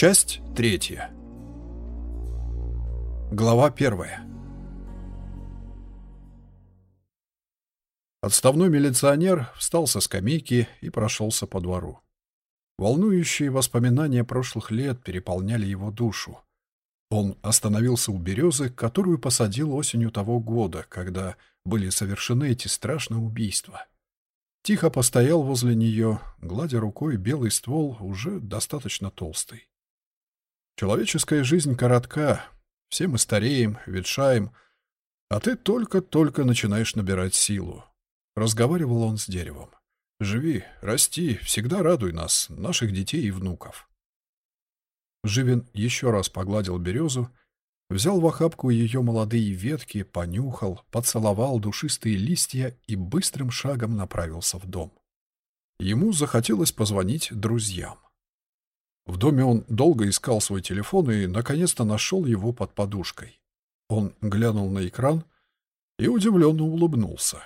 Часть третья. Глава первая. Отставной милиционер встал со скамейки и прошелся по двору. Волнующие воспоминания прошлых лет переполняли его душу. Он остановился у березы, которую посадил осенью того года, когда были совершены эти страшные убийства. Тихо постоял возле нее, гладя рукой белый ствол, уже достаточно толстый. Человеческая жизнь коротка, все мы стареем, ветшаем, а ты только-только начинаешь набирать силу. Разговаривал он с деревом. Живи, расти, всегда радуй нас, наших детей и внуков. Живин еще раз погладил березу, взял в охапку ее молодые ветки, понюхал, поцеловал душистые листья и быстрым шагом направился в дом. Ему захотелось позвонить друзьям. В доме он долго искал свой телефон и, наконец-то, нашел его под подушкой. Он глянул на экран и удивленно улыбнулся.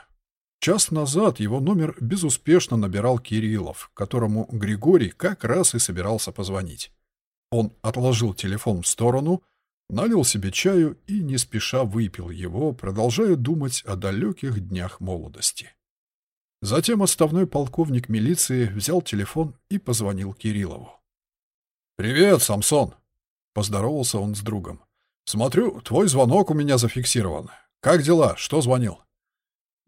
Час назад его номер безуспешно набирал Кириллов, которому Григорий как раз и собирался позвонить. Он отложил телефон в сторону, налил себе чаю и не спеша выпил его, продолжая думать о далеких днях молодости. Затем отставной полковник милиции взял телефон и позвонил Кириллову. «Привет, Самсон!» — поздоровался он с другом. «Смотрю, твой звонок у меня зафиксирован. Как дела? Что звонил?»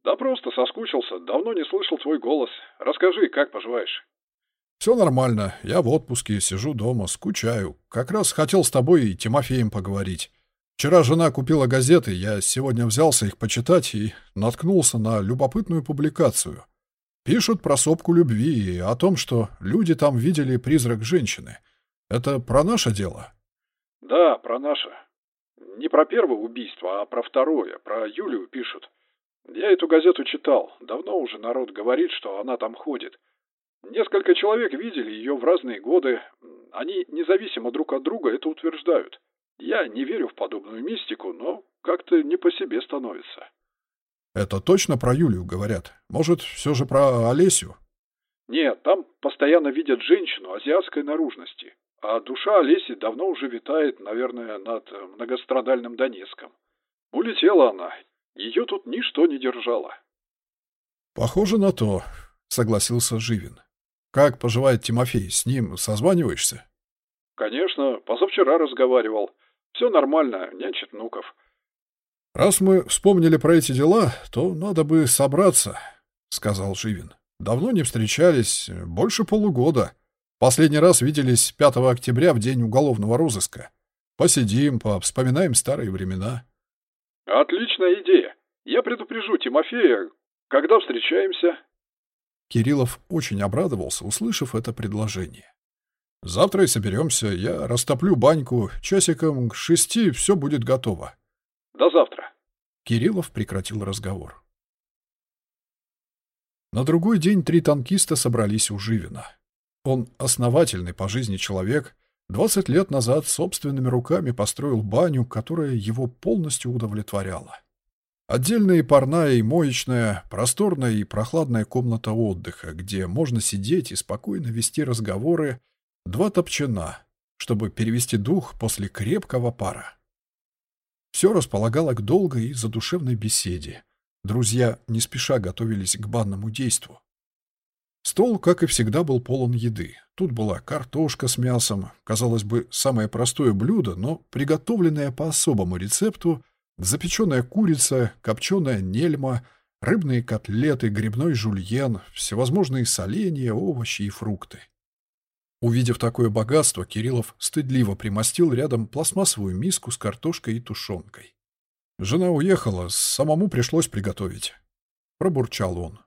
«Да просто соскучился. Давно не слышал твой голос. Расскажи, как поживаешь?» «Все нормально. Я в отпуске, сижу дома, скучаю. Как раз хотел с тобой и Тимофеем поговорить. Вчера жена купила газеты, я сегодня взялся их почитать и наткнулся на любопытную публикацию. Пишут про сопку любви и о том, что люди там видели призрак женщины. Это про наше дело?» «Да, про наше. Не про первое убийство, а про второе. Про Юлию пишут. Я эту газету читал. Давно уже народ говорит, что она там ходит. Несколько человек видели ее в разные годы. Они независимо друг от друга это утверждают. Я не верю в подобную мистику, но как-то не по себе становится. Это точно про Юлию говорят? Может, все же про Олесю? Нет, там постоянно видят женщину азиатской наружности. А душа Олеси давно уже витает, наверное, над многострадальным Донецком. Улетела она. Ее тут ничто не держало. Похоже на то, согласился Живин. Как поживает Тимофей? С ним созваниваешься? Конечно, позавчера разговаривал. Все нормально, нянчит внуков. Раз мы вспомнили про эти дела, то надо бы собраться, сказал Живин. Давно не встречались, больше полугода. Последний раз виделись 5 октября в день уголовного розыска. Посидим, вспоминаем старые времена. Отличная идея. Я предупрежу Тимофея, когда встречаемся. Кириллов очень обрадовался, услышав это предложение. «Завтра и соберемся. Я растоплю баньку. Часиком к шести все будет готово». «До завтра». Кириллов прекратил разговор. На другой день три танкиста собрались у Живина. Он основательный по жизни человек, двадцать лет назад собственными руками построил баню, которая его полностью удовлетворяла. Отдельная парная, и моечная, просторная и прохладная комната отдыха, где можно сидеть и спокойно вести разговоры, два топчана, чтобы перевести дух после крепкого пара. Все располагало к долгой и задушевной беседе. Друзья не спеша готовились к банному действу. Стол, как и всегда, был полон еды. Тут была картошка с мясом, казалось бы, самое простое блюдо, но приготовленное по особому рецепту – Запеченная курица, копченая нельма, рыбные котлеты, грибной жульен, всевозможные соленья, овощи и фрукты. Увидев такое богатство, Кириллов стыдливо примостил рядом пластмассовую миску с картошкой и тушенкой. Жена уехала, самому пришлось приготовить. Пробурчал он.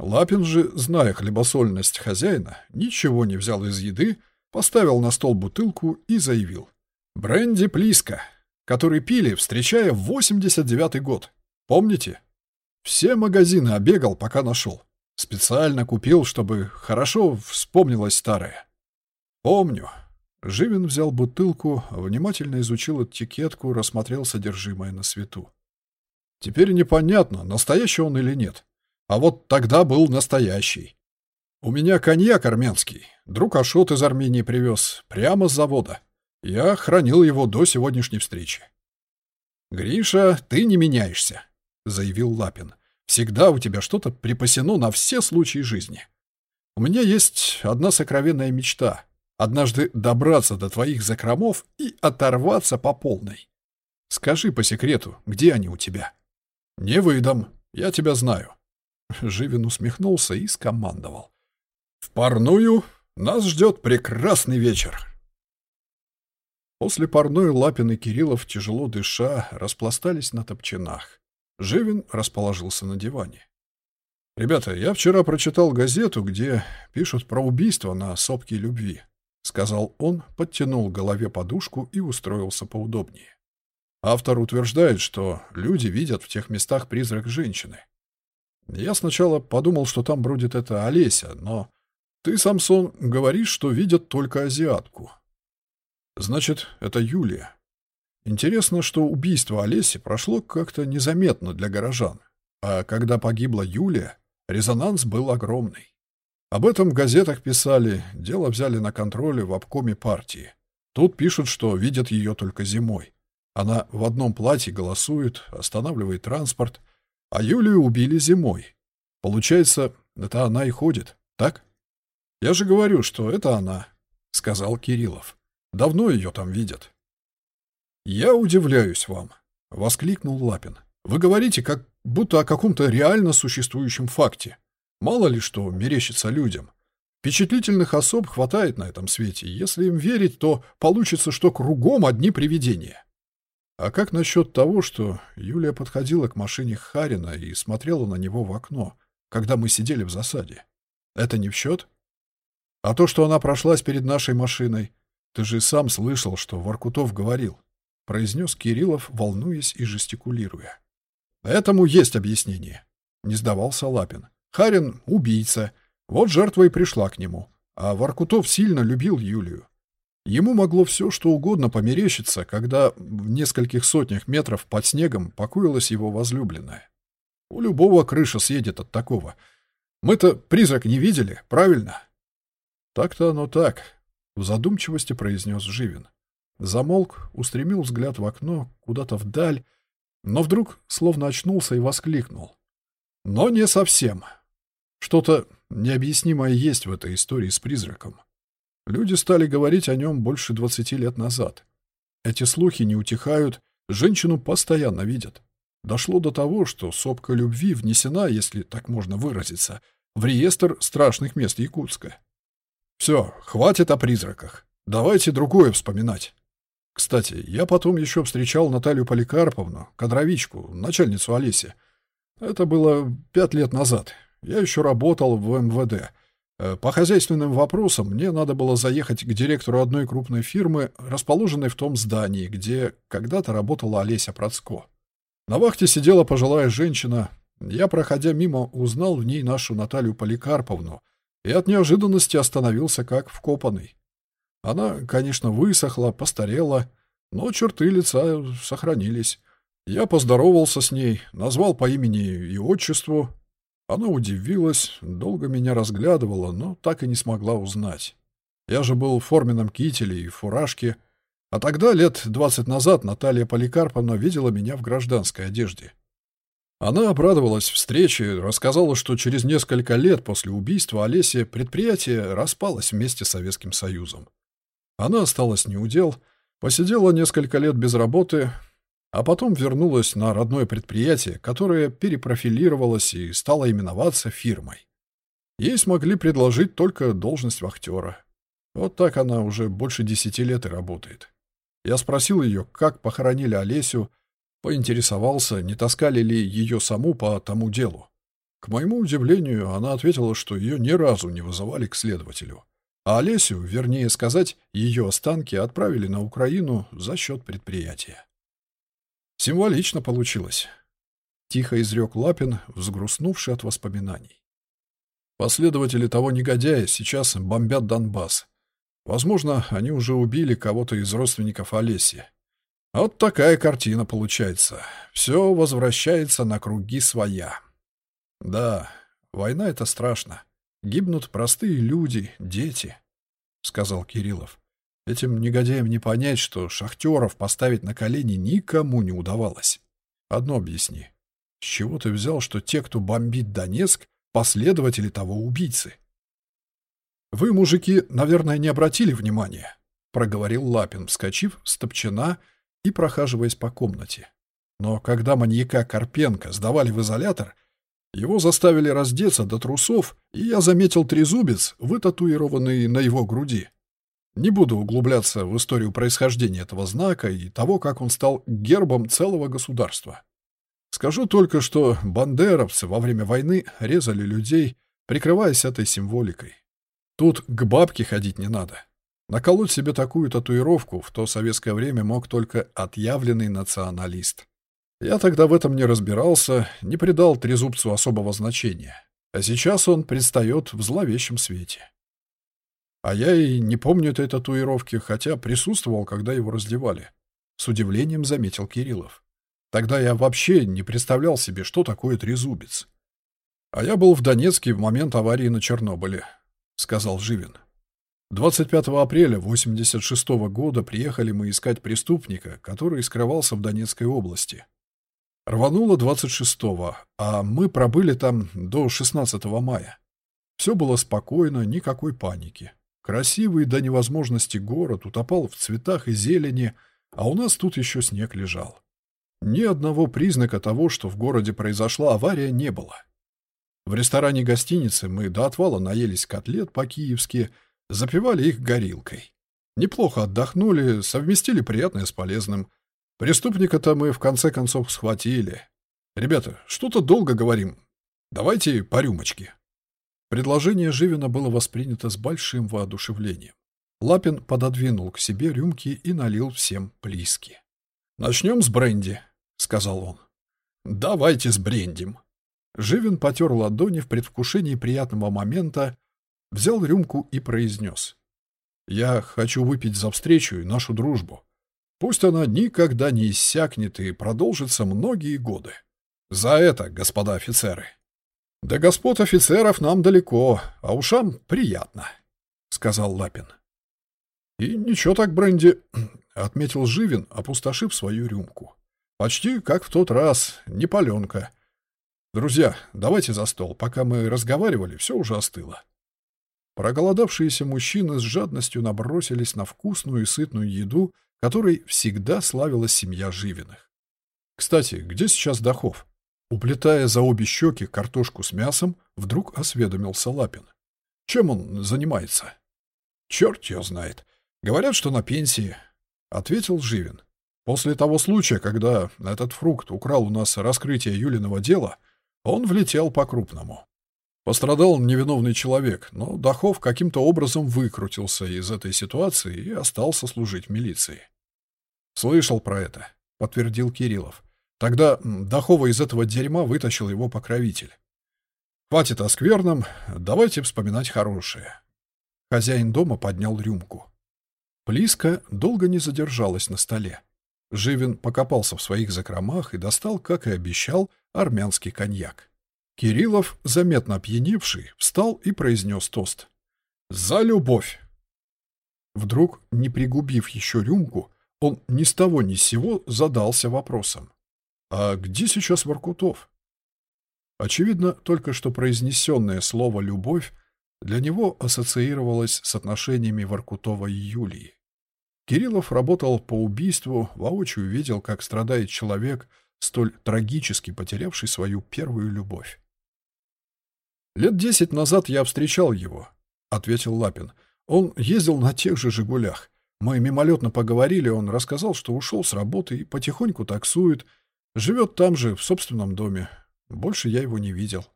Лапин же, зная хлебосольность хозяина, ничего не взял из еды, поставил на стол бутылку и заявил. «Бренди Плиска, который пили, встречая 89-й год. Помните? Все магазины обегал, пока нашел. Специально купил, чтобы хорошо вспомнилось старое. Помню. Живин взял бутылку, внимательно изучил этикетку, рассмотрел содержимое на свету. Теперь непонятно, настоящий он или нет. А вот тогда был настоящий. У меня коньяк армянский. Друг Ашот из Армении привез. Прямо с завода. Я хранил его до сегодняшней встречи. «Гриша, ты не меняешься», — заявил Лапин. «Всегда у тебя что-то припасено на все случаи жизни. У меня есть одна сокровенная мечта — однажды добраться до твоих закромов и оторваться по полной. Скажи по секрету, где они у тебя?» «Не выдам, я тебя знаю». Живин усмехнулся и скомандовал. «В парную нас ждет прекрасный вечер». После парной Лапин и Кириллов, тяжело дыша, распластались на топчинах. Живин расположился на диване. «Ребята, я вчера прочитал газету, где пишут про убийство на сопке любви», — сказал он, подтянул к голове подушку и устроился поудобнее. Автор утверждает, что люди видят в тех местах призрак женщины. Я сначала подумал, что там бродит эта Олеся, но ты, Самсон, говоришь, что видят только азиатку. Значит, это Юлия. Интересно, что убийство Олеси прошло как-то незаметно для горожан. А когда погибла Юлия, резонанс был огромный. Об этом в газетах писали, дело взяли на контроле в обкоме партии. Тут пишут, что видят ее только зимой. Она в одном платье голосует, останавливает транспорт, а Юлию убили зимой. Получается, это она и ходит, так? Я же говорю, что это она, — сказал Кириллов. Давно ее там видят. «Я удивляюсь вам», — воскликнул Лапин. «Вы говорите, как будто о каком-то реально существующем факте. Мало ли что мерещится людям. Впечатлительных особ хватает на этом свете, если им верить, то получится, что кругом одни привидения». А как насчет того, что Юлия подходила к машине Харина и смотрела на него в окно, когда мы сидели в засаде? Это не в счет? А то, что она прошлась перед нашей машиной, ты же сам слышал, что Воркутов говорил, произнес Кириллов, волнуясь и жестикулируя. Этому есть объяснение. Не сдавался Лапин. Харин — убийца. Вот жертва и пришла к нему. А Воркутов сильно любил Юлию. Ему могло все, что угодно померещиться, когда в нескольких сотнях метров под снегом покоилась его возлюбленная. У любого крыша съедет от такого. Мы-то призрак не видели, правильно? Так-то оно так, в задумчивости произнес Живин. Замолк, устремил взгляд в окно, куда-то вдаль, но вдруг словно очнулся и воскликнул. Но не совсем. Что-то необъяснимое есть в этой истории с призраком. Люди стали говорить о нем больше двадцати лет назад. Эти слухи не утихают, женщину постоянно видят. Дошло до того, что сопка любви внесена, если так можно выразиться, в реестр страшных мест Якутска. Все, хватит о призраках. Давайте другое вспоминать. Кстати, я потом еще встречал Наталью Поликарповну, кадровичку, начальницу Олеси. Это было пять лет назад. Я еще работал в МВД. Э, по хозяйственным вопросам мне надо было заехать к директору одной крупной фирмы, расположенной в том здании, где когда-то работала Олеся Процко. На вахте сидела пожилая женщина. Я, проходя мимо, узнал в ней нашу Наталью Поликарповну, и от неожиданности остановился как вкопанный. Она, конечно, высохла, постарела, но черты лица сохранились. Я поздоровался с ней, назвал по имени и отчеству. Она удивилась, долго меня разглядывала, но так и не смогла узнать. Я же был в форменном кителе и фуражке, а тогда, лет двадцать назад, Наталья Поликарповна видела меня в гражданской одежде. Она обрадовалась встрече, рассказала, что через несколько лет после убийства Олеси предприятие распалось вместе с Советским Союзом. Она осталась неудел, посидела несколько лет без работы, а потом вернулась на родное предприятие, которое перепрофилировалось и стало именоваться фирмой. Ей смогли предложить только должность вахтера. Вот так она уже больше десяти лет и работает. Я спросил ее, как похоронили Олесю, Поинтересовался, не таскали ли ее саму по тому делу. К моему удивлению, она ответила, что ее ни разу не вызывали к следователю. А Олесю, вернее сказать, ее останки отправили на Украину за счет предприятия. Символично получилось. Тихо изрек Лапин, взгрустнувший от воспоминаний. Последователи того негодяя сейчас бомбят Донбасс. Возможно, они уже убили кого-то из родственников Олеси. Вот такая картина получается. Все возвращается на круги своя. Да, война — это страшно. Гибнут простые люди, дети, — сказал Кириллов. Этим негодяям не понять, что шахтеров поставить на колени никому не удавалось. Одно объясни. С чего ты взял, что те, кто бомбит Донецк, последователи того убийцы? Вы, мужики, наверное, не обратили внимания, проговорил Лапин, вскочив с топчина и прохаживаясь по комнате. Но когда маньяка Карпенко сдавали в изолятор, его заставили раздеться до трусов, и я заметил трезубец, вытатуированный на его груди. Не буду углубляться в историю происхождения этого знака и того, как он стал гербом целого государства. Скажу только, что бандеровцы во время войны резали людей, прикрываясь этой символикой. Тут к бабке ходить не надо. Наколоть себе такую татуировку в то советское время мог только отъявленный националист. Я тогда в этом не разбирался, не придал трезубцу особого значения. А сейчас он предстает в зловещем свете. А я и не помню этой татуировки, хотя присутствовал, когда его раздевали. С удивлением заметил Кириллов. Тогда я вообще не представлял себе, что такое трезубец. А я был в Донецке в момент аварии на Чернобыле, сказал Живин. 25 апреля 86 -го года приехали мы искать преступника, который скрывался в Донецкой области. Рвануло 26-го, а мы пробыли там до 16 мая. Все было спокойно, никакой паники. Красивый до невозможности город утопал в цветах и зелени, а у нас тут еще снег лежал. Ни одного признака того, что в городе произошла авария, не было. В ресторане гостиницы мы до отвала наелись котлет по-киевски, запивали их горилкой. Неплохо отдохнули, совместили приятное с полезным. Преступника-то мы в конце концов схватили. Ребята, что-то долго говорим. Давайте по рюмочке. Предложение Живина было воспринято с большим воодушевлением. Лапин пододвинул к себе рюмки и налил всем плиски. «Начнем с бренди», — сказал он. «Давайте с брендим». Живин потер ладони в предвкушении приятного момента, взял рюмку и произнес. «Я хочу выпить за встречу и нашу дружбу. Пусть она никогда не иссякнет и продолжится многие годы. За это, господа офицеры!» «До господ офицеров нам далеко, а ушам приятно», — сказал Лапин. «И ничего так, Бренди», — отметил Живин, опустошив свою рюмку. «Почти как в тот раз, не паленка. Друзья, давайте за стол. Пока мы разговаривали, все уже остыло». Проголодавшиеся мужчины с жадностью набросились на вкусную и сытную еду, которой всегда славилась семья Живиных. «Кстати, где сейчас Дахов?» Уплетая за обе щеки картошку с мясом, вдруг осведомился Лапин. «Чем он занимается?» «Черт ее знает. Говорят, что на пенсии», — ответил Живин. «После того случая, когда этот фрукт украл у нас раскрытие Юлиного дела, он влетел по-крупному. Пострадал невиновный человек, но Дахов каким-то образом выкрутился из этой ситуации и остался служить милиции». «Слышал про это», — подтвердил Кириллов. Тогда Дахова из этого дерьма вытащил его покровитель. Хватит о скверном, давайте вспоминать хорошее. Хозяин дома поднял рюмку. Плиска долго не задержалась на столе. Живин покопался в своих закромах и достал, как и обещал, армянский коньяк. Кириллов, заметно опьяневший, встал и произнес тост. «За любовь!» Вдруг, не пригубив еще рюмку, он ни с того ни с сего задался вопросом. А где сейчас Воркутов? Очевидно, только что произнесенное слово «любовь» для него ассоциировалось с отношениями Воркутова и Юлии. Кириллов работал по убийству, воочию видел, как страдает человек, столь трагически потерявший свою первую любовь. «Лет десять назад я встречал его», — ответил Лапин. «Он ездил на тех же «Жигулях». Мы мимолетно поговорили, он рассказал, что ушел с работы и потихоньку таксует, Живет там же, в собственном доме. Больше я его не видел.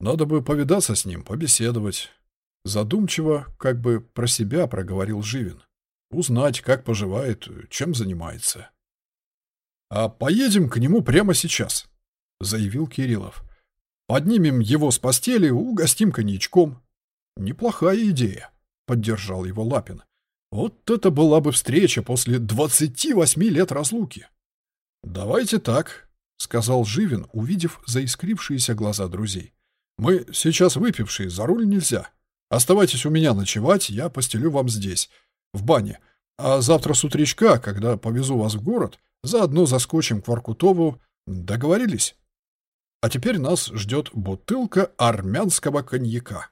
Надо бы повидаться с ним, побеседовать. Задумчиво, как бы про себя проговорил Живин. Узнать, как поживает, чем занимается. «А поедем к нему прямо сейчас», — заявил Кириллов. «Поднимем его с постели, угостим коньячком». «Неплохая идея», — поддержал его Лапин. «Вот это была бы встреча после двадцати восьми лет разлуки». «Давайте так», — сказал Живин, увидев заискрившиеся глаза друзей. Мы сейчас выпившие, за руль нельзя. Оставайтесь у меня ночевать, я постелю вам здесь, в бане. А завтра с утречка, когда повезу вас в город, заодно заскочим к Воркутову. Договорились? А теперь нас ждет бутылка армянского коньяка.